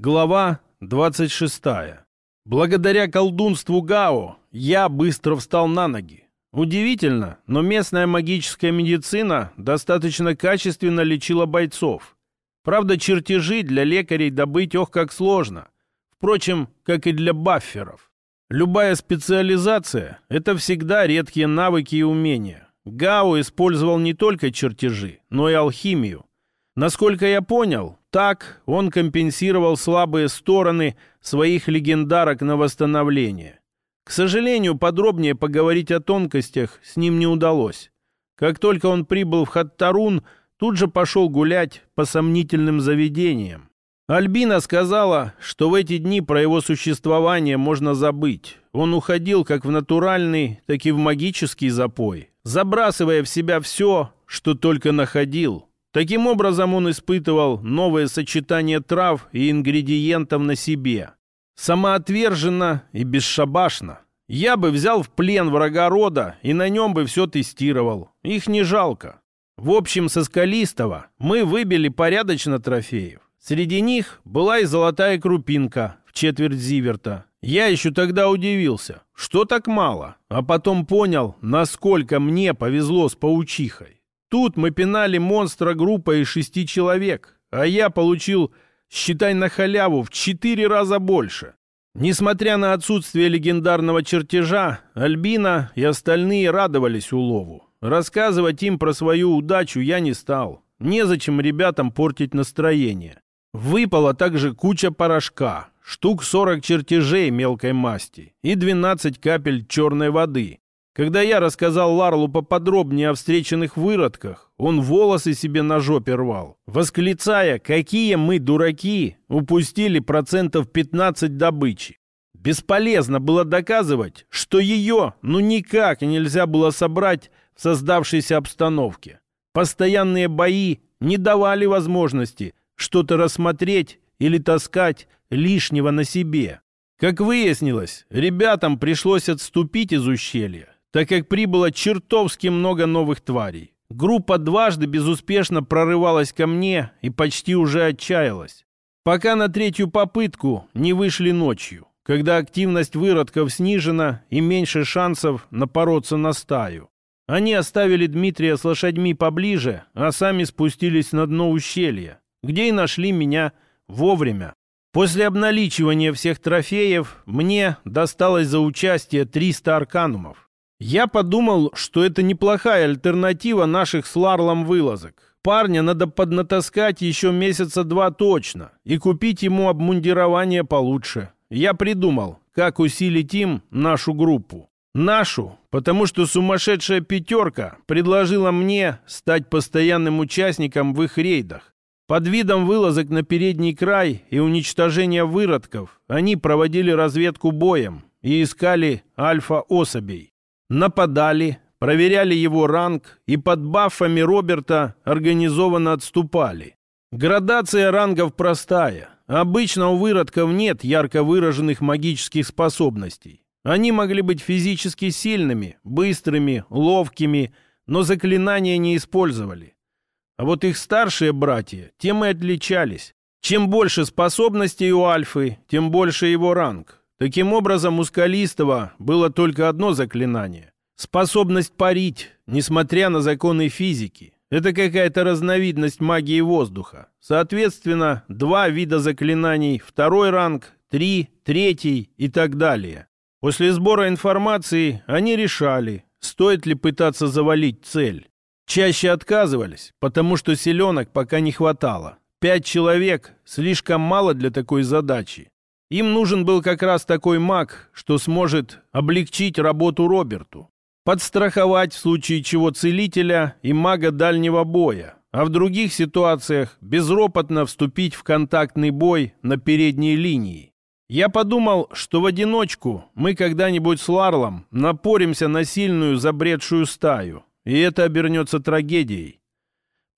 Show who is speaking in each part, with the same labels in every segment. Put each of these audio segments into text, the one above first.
Speaker 1: Глава 26. Благодаря колдунству Гао я быстро встал на ноги. Удивительно, но местная магическая медицина достаточно качественно лечила бойцов. Правда, чертежи для лекарей добыть ох как сложно. Впрочем, как и для бафферов. Любая специализация – это всегда редкие навыки и умения. Гао использовал не только чертежи, но и алхимию. Насколько я понял, так он компенсировал слабые стороны своих легендарок на восстановление. К сожалению, подробнее поговорить о тонкостях с ним не удалось. Как только он прибыл в Хаттарун, тут же пошел гулять по сомнительным заведениям. Альбина сказала, что в эти дни про его существование можно забыть. Он уходил как в натуральный, так и в магический запой, забрасывая в себя все, что только находил – Таким образом он испытывал новое сочетание трав и ингредиентов на себе. Самоотверженно и бесшабашно. Я бы взял в плен врага рода и на нем бы все тестировал. Их не жалко. В общем, со Скалистого мы выбили порядочно трофеев. Среди них была и золотая крупинка в четверть зиверта. Я еще тогда удивился, что так мало, а потом понял, насколько мне повезло с паучихой. Тут мы пинали монстра группой из шести человек, а я получил, считай на халяву, в четыре раза больше. Несмотря на отсутствие легендарного чертежа, Альбина и остальные радовались улову. Рассказывать им про свою удачу я не стал. Незачем ребятам портить настроение. Выпала также куча порошка, штук 40 чертежей мелкой масти и 12 капель черной воды. Когда я рассказал Ларлу поподробнее о встреченных выродках, он волосы себе на жопе рвал, восклицая, какие мы дураки, упустили процентов 15 добычи. Бесполезно было доказывать, что ее ну никак нельзя было собрать в создавшейся обстановке. Постоянные бои не давали возможности что-то рассмотреть или таскать лишнего на себе. Как выяснилось, ребятам пришлось отступить из ущелья, так как прибыло чертовски много новых тварей. Группа дважды безуспешно прорывалась ко мне и почти уже отчаялась. Пока на третью попытку не вышли ночью, когда активность выродков снижена и меньше шансов напороться на стаю. Они оставили Дмитрия с лошадьми поближе, а сами спустились на дно ущелья, где и нашли меня вовремя. После обналичивания всех трофеев мне досталось за участие 300 арканумов. Я подумал, что это неплохая альтернатива наших с Ларлом вылазок. Парня надо поднатаскать еще месяца два точно и купить ему обмундирование получше. Я придумал, как усилить им нашу группу. Нашу, потому что сумасшедшая пятерка предложила мне стать постоянным участником в их рейдах. Под видом вылазок на передний край и уничтожения выродков они проводили разведку боем и искали альфа-особей нападали, проверяли его ранг и под бафами Роберта организованно отступали. Градация рангов простая. Обычно у выродков нет ярко выраженных магических способностей. Они могли быть физически сильными, быстрыми, ловкими, но заклинания не использовали. А вот их старшие братья тем и отличались. Чем больше способностей у Альфы, тем больше его ранг. Таким образом, у Скалистого было только одно заклинание — способность парить, несмотря на законы физики. Это какая-то разновидность магии воздуха. Соответственно, два вида заклинаний, второй ранг, три, третий и так далее. После сбора информации они решали, стоит ли пытаться завалить цель. Чаще отказывались, потому что селенок пока не хватало. Пять человек слишком мало для такой задачи. Им нужен был как раз такой маг, что сможет облегчить работу Роберту, подстраховать в случае чего целителя и мага дальнего боя, а в других ситуациях безропотно вступить в контактный бой на передней линии. Я подумал, что в одиночку мы когда-нибудь с Ларлом напоримся на сильную забредшую стаю, и это обернется трагедией.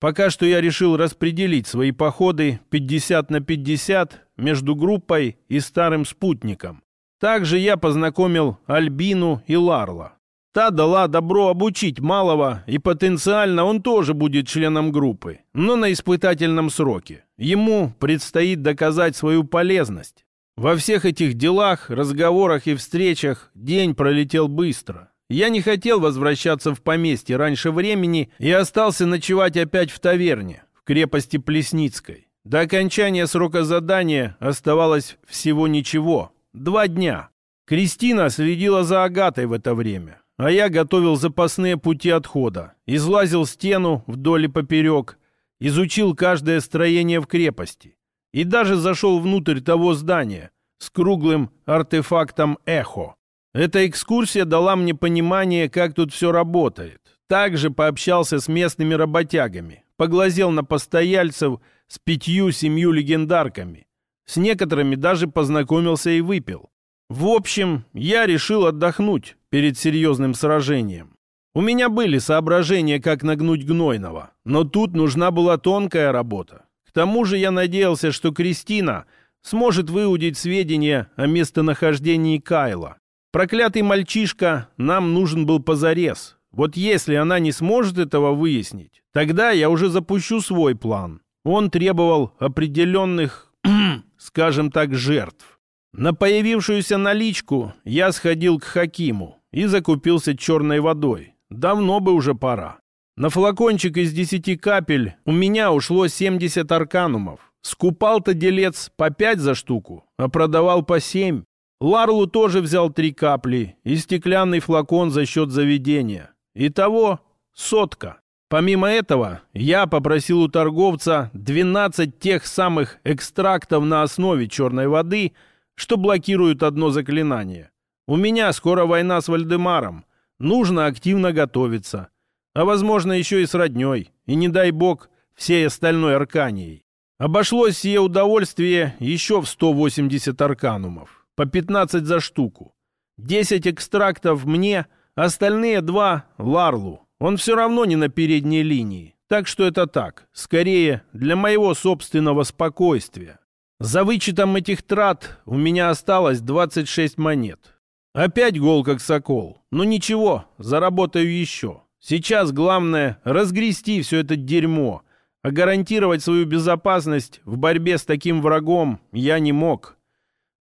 Speaker 1: Пока что я решил распределить свои походы 50 на 50 между группой и старым спутником. Также я познакомил Альбину и Ларла. Та дала добро обучить малого, и потенциально он тоже будет членом группы, но на испытательном сроке. Ему предстоит доказать свою полезность. Во всех этих делах, разговорах и встречах день пролетел быстро. Я не хотел возвращаться в поместье раньше времени и остался ночевать опять в таверне, в крепости Плесницкой. До окончания срока задания оставалось всего ничего. Два дня. Кристина следила за Агатой в это время, а я готовил запасные пути отхода, излазил стену вдоль и поперек, изучил каждое строение в крепости и даже зашел внутрь того здания с круглым артефактом «Эхо». Эта экскурсия дала мне понимание, как тут все работает. Также пообщался с местными работягами, поглазел на постояльцев с пятью-семью легендарками. С некоторыми даже познакомился и выпил. В общем, я решил отдохнуть перед серьезным сражением. У меня были соображения, как нагнуть Гнойного, но тут нужна была тонкая работа. К тому же я надеялся, что Кристина сможет выудить сведения о местонахождении Кайла. Проклятый мальчишка нам нужен был позарез. Вот если она не сможет этого выяснить, тогда я уже запущу свой план. Он требовал определенных, скажем так, жертв. На появившуюся наличку я сходил к Хакиму и закупился черной водой. Давно бы уже пора. На флакончик из десяти капель у меня ушло 70 арканумов. Скупал-то делец по пять за штуку, а продавал по семь. Ларлу тоже взял три капли и стеклянный флакон за счет заведения. Итого сотка. Помимо этого, я попросил у торговца 12 тех самых экстрактов на основе черной воды, что блокируют одно заклинание. У меня скоро война с Вальдемаром. Нужно активно готовиться. А возможно еще и с родней. И не дай бог всей остальной арканией. Обошлось сие удовольствие еще в 180 арканумов по 15 за штуку. 10 экстрактов мне, остальные два — Ларлу. Он все равно не на передней линии. Так что это так, скорее для моего собственного спокойствия. За вычетом этих трат у меня осталось 26 монет. Опять гол как сокол. Но ничего, заработаю еще. Сейчас главное разгрести все это дерьмо. А гарантировать свою безопасность в борьбе с таким врагом я не мог.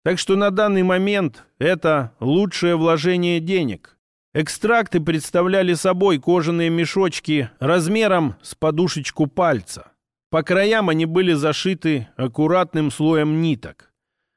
Speaker 1: Так что на данный момент это лучшее вложение денег. Экстракты представляли собой кожаные мешочки размером с подушечку пальца. По краям они были зашиты аккуратным слоем ниток.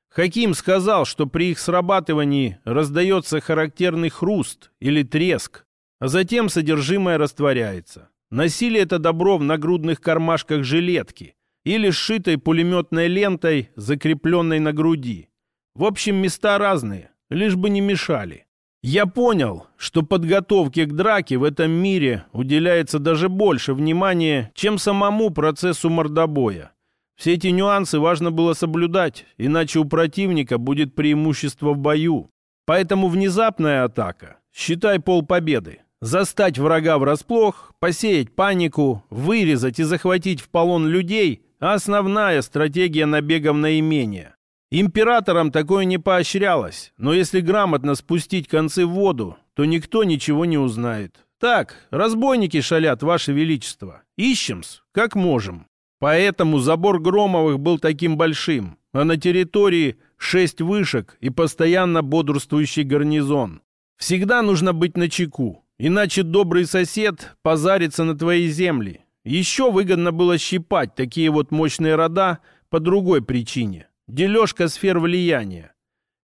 Speaker 1: Хаким сказал, что при их срабатывании раздается характерный хруст или треск, а затем содержимое растворяется. Носили это добро в нагрудных кармашках жилетки или сшитой пулеметной лентой, закрепленной на груди. В общем, места разные, лишь бы не мешали. Я понял, что подготовке к драке в этом мире уделяется даже больше внимания, чем самому процессу мордобоя. Все эти нюансы важно было соблюдать, иначе у противника будет преимущество в бою. Поэтому внезапная атака, считай полпобеды. Застать врага врасплох, посеять панику, вырезать и захватить в полон людей – основная стратегия набегов на имение. Императорам такое не поощрялось, но если грамотно спустить концы в воду, то никто ничего не узнает. Так, разбойники шалят, Ваше Величество. Ищем-с, как можем. Поэтому забор Громовых был таким большим, а на территории шесть вышек и постоянно бодрствующий гарнизон. Всегда нужно быть начеку, иначе добрый сосед позарится на твои земли. Еще выгодно было щипать такие вот мощные рода по другой причине. Дележка сфер влияния.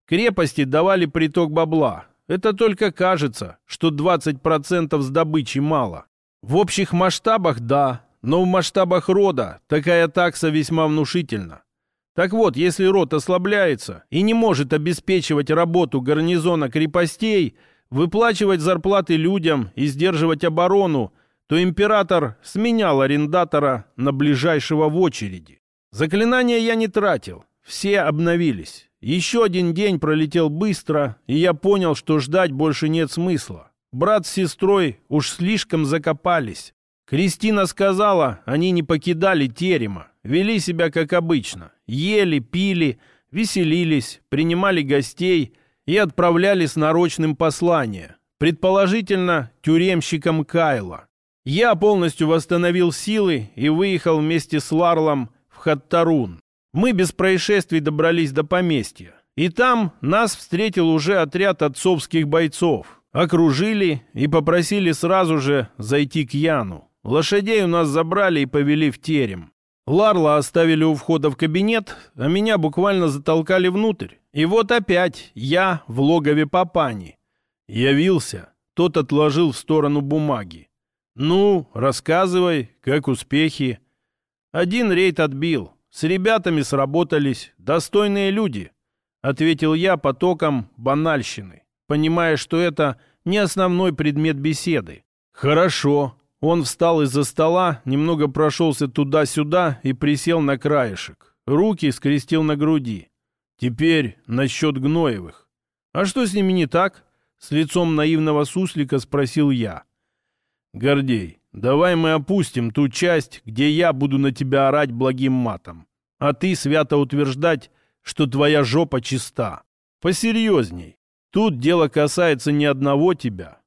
Speaker 1: Крепости давали приток бабла. Это только кажется, что 20% с добычи мало. В общих масштабах – да, но в масштабах рода такая такса весьма внушительна. Так вот, если род ослабляется и не может обеспечивать работу гарнизона крепостей, выплачивать зарплаты людям и сдерживать оборону, то император сменял арендатора на ближайшего в очереди. Заклинания я не тратил, все обновились. Еще один день пролетел быстро, и я понял, что ждать больше нет смысла. Брат с сестрой уж слишком закопались. Кристина сказала, они не покидали терема, вели себя как обычно. Ели, пили, веселились, принимали гостей и отправляли с нарочным послание. предположительно тюремщиком Кайла. Я полностью восстановил силы и выехал вместе с Ларлом в Хаттарун. Мы без происшествий добрались до поместья. И там нас встретил уже отряд отцовских бойцов. Окружили и попросили сразу же зайти к Яну. Лошадей у нас забрали и повели в терем. Ларла оставили у входа в кабинет, а меня буквально затолкали внутрь. И вот опять я в логове Папани. Явился. Тот отложил в сторону бумаги. «Ну, рассказывай, как успехи?» «Один рейд отбил. С ребятами сработались. Достойные люди», — ответил я потоком банальщины, понимая, что это не основной предмет беседы. «Хорошо. Он встал из-за стола, немного прошелся туда-сюда и присел на краешек. Руки скрестил на груди. Теперь насчет Гноевых. «А что с ними не так?» С лицом наивного суслика спросил я. «Гордей, давай мы опустим ту часть, где я буду на тебя орать благим матом, а ты свято утверждать, что твоя жопа чиста. Посерьезней. Тут дело касается не одного тебя,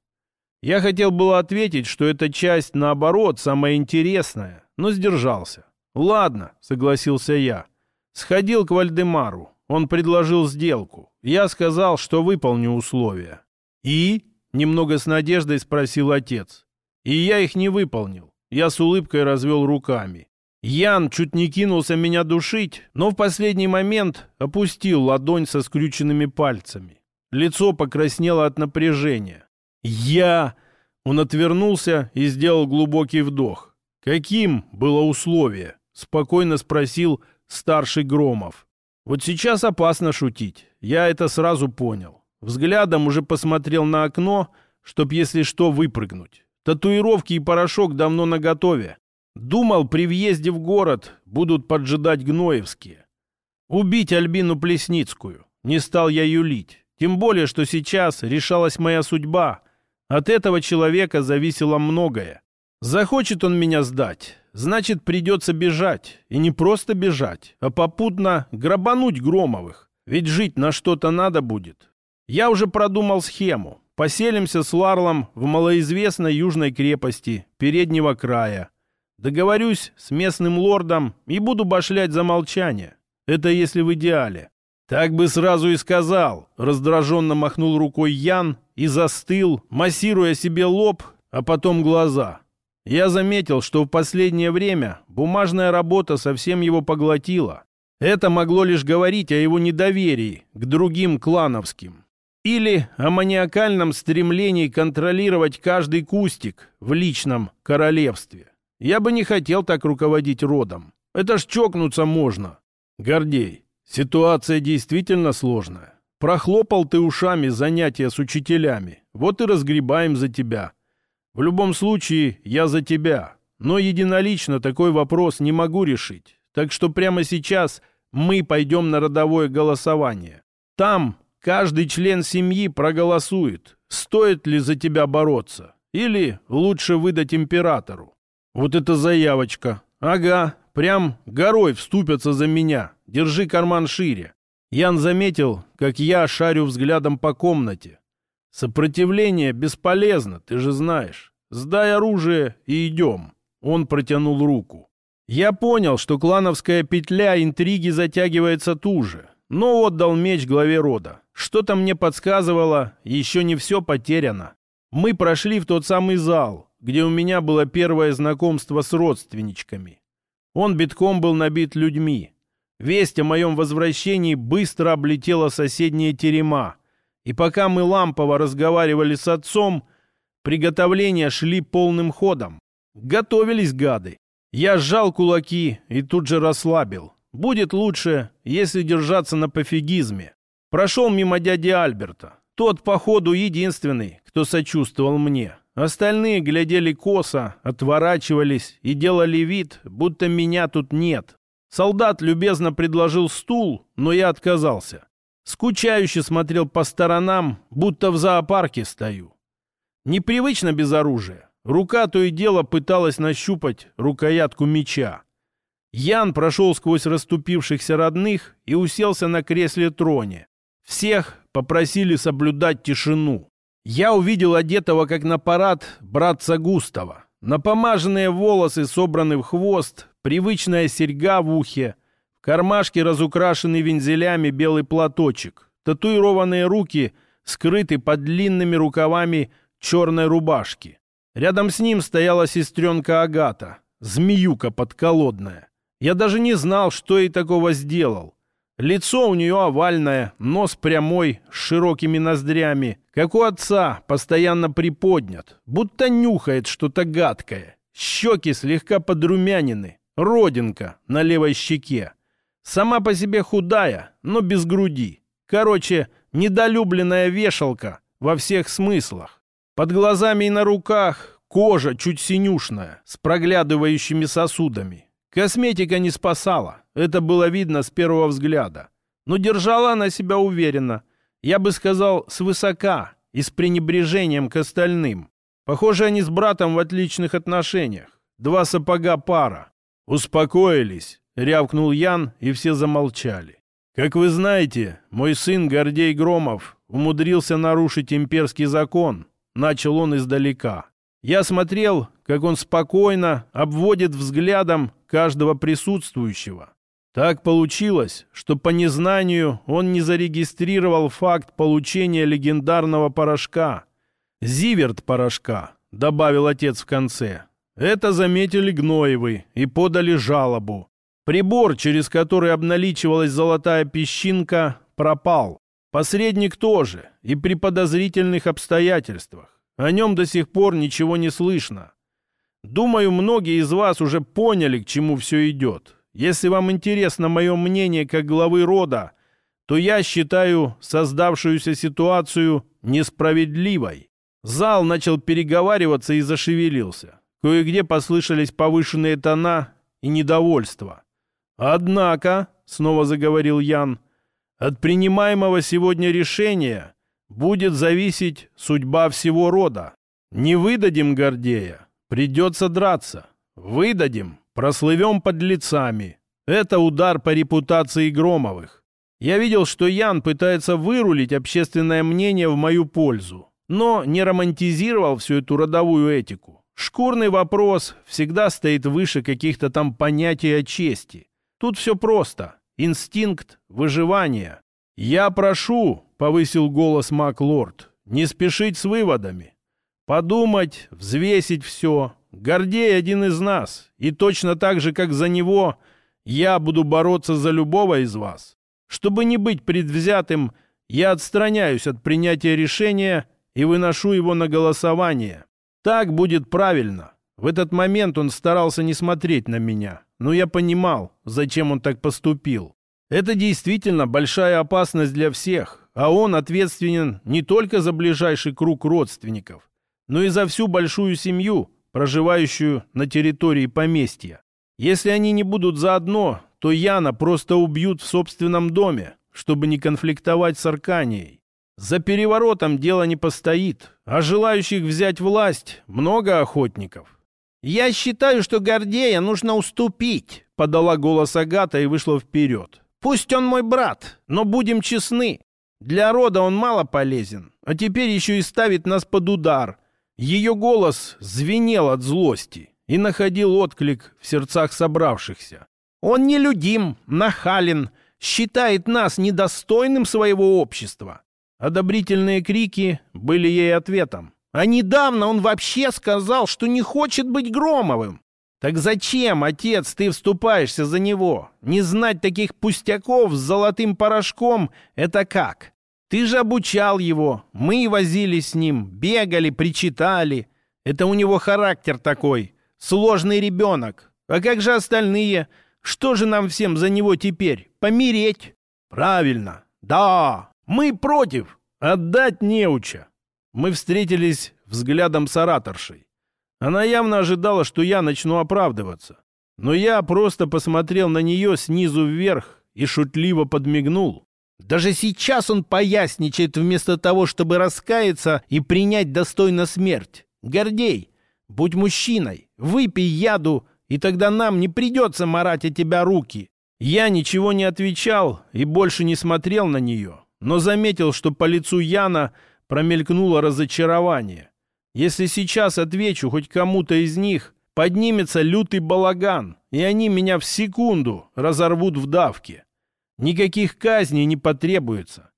Speaker 1: я хотел было ответить, что эта часть, наоборот, самая интересная, но сдержался. «Ладно», — согласился я. Сходил к Вальдемару. Он предложил сделку. Я сказал, что выполню условия. «И?» — немного с надеждой спросил отец. «И я их не выполнил». Я с улыбкой развел руками. Ян чуть не кинулся меня душить, но в последний момент опустил ладонь со скрюченными пальцами. Лицо покраснело от напряжения. «Я...» Он отвернулся и сделал глубокий вдох. «Каким было условие?» — спокойно спросил старший Громов. «Вот сейчас опасно шутить. Я это сразу понял. Взглядом уже посмотрел на окно, чтоб, если что, выпрыгнуть. Татуировки и порошок давно наготове. Думал, при въезде в город будут поджидать гноевские. Убить Альбину Плесницкую. Не стал я юлить. Тем более, что сейчас решалась моя судьба — от этого человека зависело многое. Захочет он меня сдать, значит, придется бежать. И не просто бежать, а попутно грабануть Громовых. Ведь жить на что-то надо будет. Я уже продумал схему. Поселимся с Ларлом в малоизвестной южной крепости переднего края. Договорюсь с местным лордом и буду башлять за молчание. Это если в идеале. «Так бы сразу и сказал!» — раздраженно махнул рукой Ян и застыл, массируя себе лоб, а потом глаза. Я заметил, что в последнее время бумажная работа совсем его поглотила. Это могло лишь говорить о его недоверии к другим клановским. Или о маниакальном стремлении контролировать каждый кустик в личном королевстве. Я бы не хотел так руководить родом. Это ж чокнуться можно. Гордей, Ситуация действительно сложная. Прохлопал ты ушами занятия с учителями. Вот и разгребаем за тебя. В любом случае, я за тебя. Но единолично такой вопрос не могу решить. Так что прямо сейчас мы пойдем на родовое голосование. Там каждый член семьи проголосует, стоит ли за тебя бороться. Или лучше выдать императору. Вот это заявочка. Ага, прям горой вступятся за меня. Держи карман шире. Ян заметил, как я шарю взглядом по комнате. Сопротивление бесполезно, ты же знаешь. Сдай оружие и идем. Он протянул руку. Я понял, что клановская петля интриги затягивается туже, но отдал меч главе рода. Что-то мне подсказывало, еще не все потеряно. Мы прошли в тот самый зал, где у меня было первое знакомство с родственничками. Он битком был набит людьми, Весть о моем возвращении быстро облетела соседние терема. И пока мы лампово разговаривали с отцом, приготовления шли полным ходом. Готовились гады. Я сжал кулаки и тут же расслабил. Будет лучше, если держаться на пофигизме. Прошел мимо дяди Альберта. Тот, походу, единственный, кто сочувствовал мне. Остальные глядели косо, отворачивались и делали вид, будто меня тут нет. Солдат любезно предложил стул, но я отказался. Скучающе смотрел по сторонам, будто в зоопарке стою. Непривычно без оружия. Рука то и дело пыталась нащупать рукоятку меча. Ян прошел сквозь расступившихся родных и уселся на кресле троне. Всех попросили соблюдать тишину. Я увидел одетого, как на парад, братца Густава. Напомаженные волосы собраны в хвост, привычная серьга в ухе, в кармашке разукрашенный вензелями белый платочек, татуированные руки скрыты под длинными рукавами черной рубашки. Рядом с ним стояла сестренка Агата, змеюка подколодная. Я даже не знал, что ей такого сделал. Лицо у нее овальное, нос прямой, с широкими ноздрями, как у отца, постоянно приподнят, будто нюхает что-то гадкое. Щеки слегка подрумянины, родинка на левой щеке. Сама по себе худая, но без груди. Короче, недолюбленная вешалка во всех смыслах. Под глазами и на руках кожа чуть синюшная, с проглядывающими сосудами. Косметика не спасала, это было видно с первого взгляда. Но держала она себя уверенно. Я бы сказал, свысока и с пренебрежением к остальным. Похоже, они с братом в отличных отношениях. Два сапога пара. «Успокоились», — рявкнул Ян, и все замолчали. «Как вы знаете, мой сын Гордей Громов умудрился нарушить имперский закон», — начал он издалека. Я смотрел, как он спокойно обводит взглядом каждого присутствующего. Так получилось, что по незнанию он не зарегистрировал факт получения легендарного порошка. «Зиверт порошка», — добавил отец в конце. Это заметили Гноевы и подали жалобу. Прибор, через который обналичивалась золотая песчинка, пропал. Посредник тоже, и при подозрительных обстоятельствах. О нем до сих пор ничего не слышно. Думаю, многие из вас уже поняли, к чему все идет. Если вам интересно мое мнение как главы рода, то я считаю создавшуюся ситуацию несправедливой. Зал начал переговариваться и зашевелился. Кое-где послышались повышенные тона и недовольство. «Однако», — снова заговорил Ян, — «от принимаемого сегодня решения будет зависеть судьба всего рода. Не выдадим Гордея, придется драться. Выдадим, прослывем под лицами. Это удар по репутации Громовых. Я видел, что Ян пытается вырулить общественное мнение в мою пользу, но не романтизировал всю эту родовую этику. Шкурный вопрос всегда стоит выше каких-то там понятий о чести. Тут все просто. Инстинкт выживания. «Я прошу», — повысил голос Маклорд, — «не спешить с выводами. Подумать, взвесить все. Гордей один из нас, и точно так же, как за него, я буду бороться за любого из вас. Чтобы не быть предвзятым, я отстраняюсь от принятия решения и выношу его на голосование. Так будет правильно». В этот момент он старался не смотреть на меня, но я понимал, зачем он так поступил. Это действительно большая опасность для всех, а он ответственен не только за ближайший круг родственников, но и за всю большую семью, проживающую на территории поместья. Если они не будут заодно, то Яна просто убьют в собственном доме, чтобы не конфликтовать с Арканией. За переворотом дело не постоит, а желающих взять власть много охотников. «Я считаю, что Гордея нужно уступить», — подала голос Агата и вышла вперед. Пусть он мой брат, но будем честны. Для рода он мало полезен, а теперь еще и ставит нас под удар. Ее голос звенел от злости и находил отклик в сердцах собравшихся. Он нелюдим, нахален, считает нас недостойным своего общества. Одобрительные крики были ей ответом. А недавно он вообще сказал, что не хочет быть Громовым. «Так зачем, отец, ты вступаешься за него? Не знать таких пустяков с золотым порошком — это как? Ты же обучал его, мы возились с ним, бегали, причитали. Это у него характер такой, сложный ребенок. А как же остальные? Что же нам всем за него теперь? Помереть?» «Правильно. Да, мы против. Отдать неуча». Мы встретились взглядом с ораторшей. Она явно ожидала, что я начну оправдываться. Но я просто посмотрел на нее снизу вверх и шутливо подмигнул. Даже сейчас он поясничает вместо того, чтобы раскаяться и принять достойно смерть. Гордей, будь мужчиной, выпей яду, и тогда нам не придется марать о тебя руки. Я ничего не отвечал и больше не смотрел на нее, но заметил, что по лицу Яна промелькнуло разочарование. Если сейчас отвечу хоть кому-то из них, поднимется лютый балаган, и они меня в секунду разорвут в давке. Никаких казней не потребуется.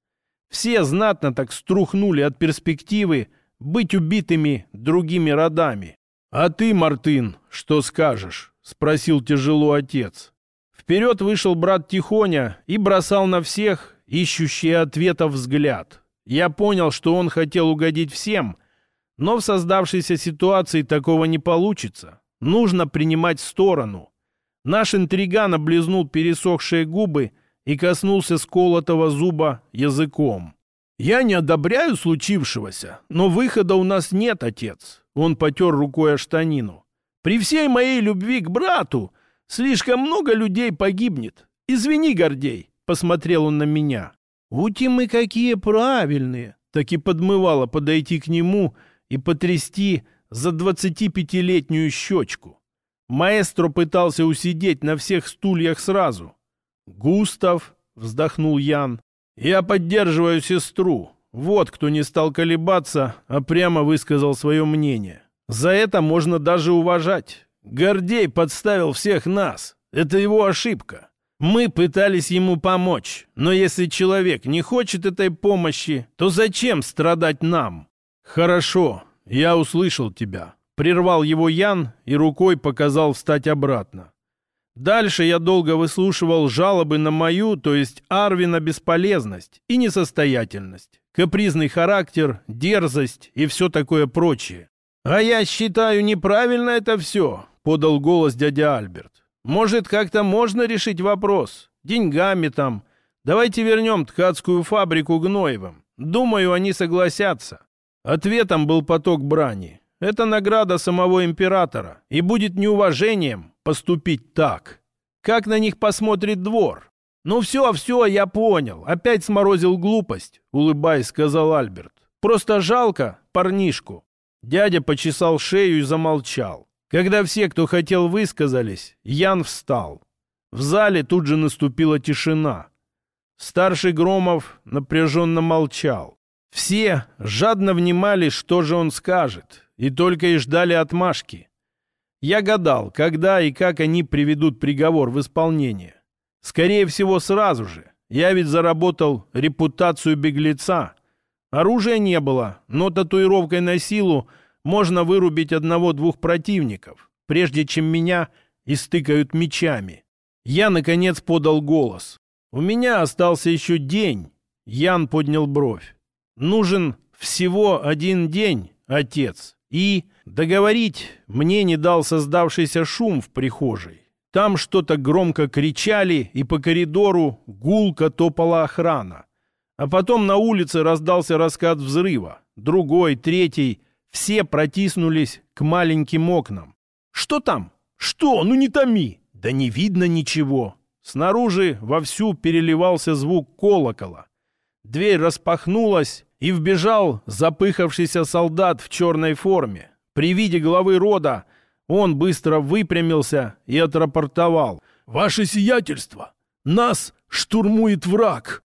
Speaker 1: Все знатно так струхнули от перспективы быть убитыми другими родами. «А ты, Мартын, что скажешь?» — спросил тяжело отец. Вперед вышел брат Тихоня и бросал на всех ищущий ответов взгляд. Я понял, что он хотел угодить всем, но в создавшейся ситуации такого не получится. Нужно принимать сторону. Наш интриган облизнул пересохшие губы и коснулся сколотого зуба языком. «Я не одобряю случившегося, но выхода у нас нет, отец». Он потер рукой о штанину. «При всей моей любви к брату слишком много людей погибнет. Извини, Гордей», — посмотрел он на меня. «Ути мы какие правильные!» Так и подмывало подойти к нему и потрясти за двадцатипятилетнюю щечку. Маэстро пытался усидеть на всех стульях сразу. «Густав», — вздохнул Ян, — «я поддерживаю сестру. Вот кто не стал колебаться, а прямо высказал свое мнение. За это можно даже уважать. Гордей подставил всех нас. Это его ошибка. Мы пытались ему помочь, но если человек не хочет этой помощи, то зачем страдать нам? Хорошо, я услышал тебя. Прервал его Ян и рукой показал встать обратно. Дальше я долго выслушивал жалобы на мою, то есть Арвина, бесполезность и несостоятельность, капризный характер, дерзость и все такое прочее. «А я считаю, неправильно это все», — подал голос дядя Альберт. Может, как-то можно решить вопрос? Деньгами там. Давайте вернем ткацкую фабрику Гноевым. Думаю, они согласятся. Ответом был поток брани. Это награда самого императора. И будет неуважением поступить так. Как на них посмотрит двор? «Ну все, все, я понял. Опять сморозил глупость», — улыбаясь, сказал Альберт. «Просто жалко парнишку». Дядя почесал шею и замолчал. Когда все, кто хотел, высказались, Ян встал. В зале тут же наступила тишина. Старший Громов напряженно молчал. Все жадно внимали, что же он скажет, и только и ждали отмашки. Я гадал, когда и как они приведут приговор в исполнение. Скорее всего, сразу же. Я ведь заработал репутацию беглеца. Оружия не было, но татуировкой на силу – можно вырубить одного-двух противников, прежде чем меня истыкают мечами. Я, наконец, подал голос. «У меня остался еще день». Ян поднял бровь. «Нужен всего один день, отец. И договорить мне не дал создавшийся шум в прихожей. Там что-то громко кричали, и по коридору гулко топала охрана. А потом на улице раздался раскат взрыва. Другой, третий — все протиснулись к маленьким окнам. «Что там? Что? Ну не томи!» «Да не видно ничего!» Снаружи вовсю переливался звук колокола. Дверь распахнулась, и вбежал запыхавшийся солдат в черной форме. При виде главы рода он быстро выпрямился и отрапортовал. «Ваше сиятельство! Нас штурмует враг!»